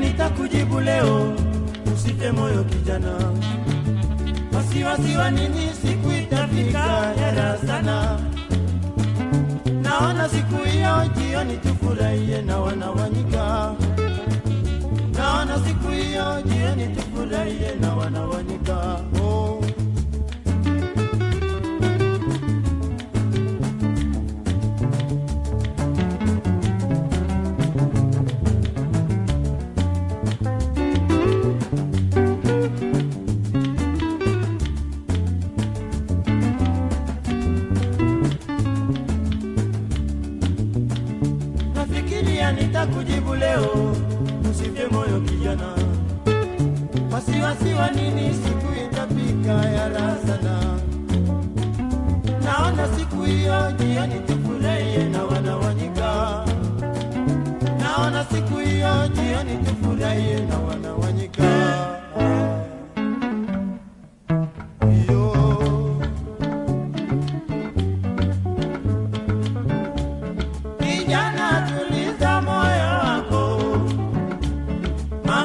Nitakujibu leo, usife moyo kijana. Wasiwasi wa nini? Siku itafika ya sana. Naona siku hiyo jioni tufurahie na wanawanyika. Naona siku hiyo jioni tufurahie na wanawanyika. Nitakujibu leo, usivye moyo kijana. Wasiwasi wa nini? Siku itapika ya rasala. Naona siku hiyo jioni tufurahie na wanawanyika. Naona siku hiyo jioni tufurahie na wanawanyika.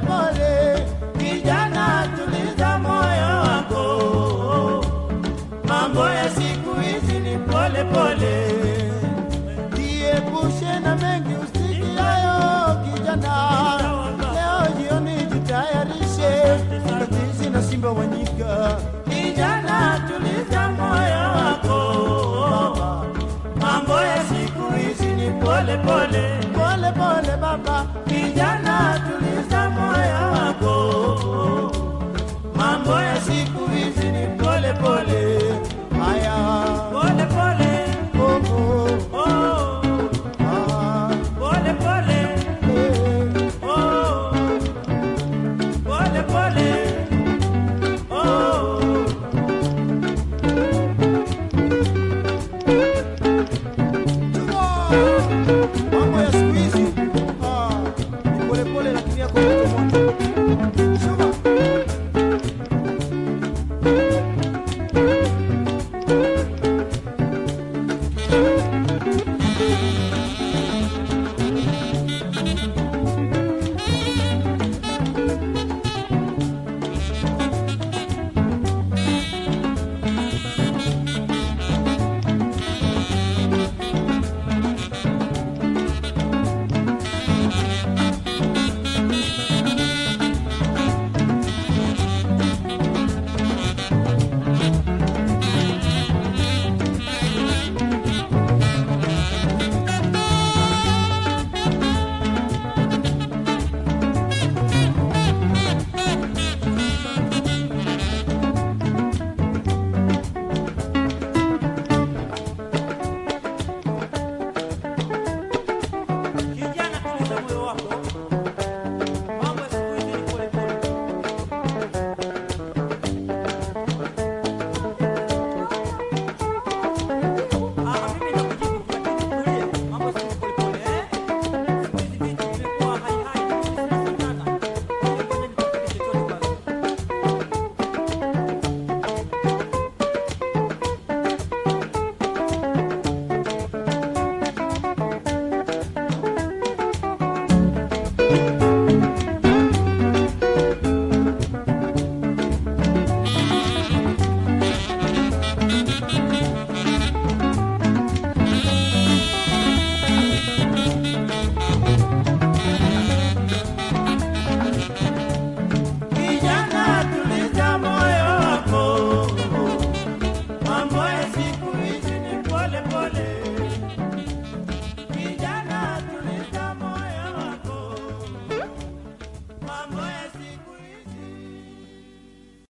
polepole. Kijana, tuliza moyo wako, mambo ya siku hizi ni polepole. Jiepushe na mengi usikiayo, kijana. Leo jioni jitayarishe, katizi na simba wa. Kijana, tuliza moyo wako, mambo ya siku hizi ni polepole pole.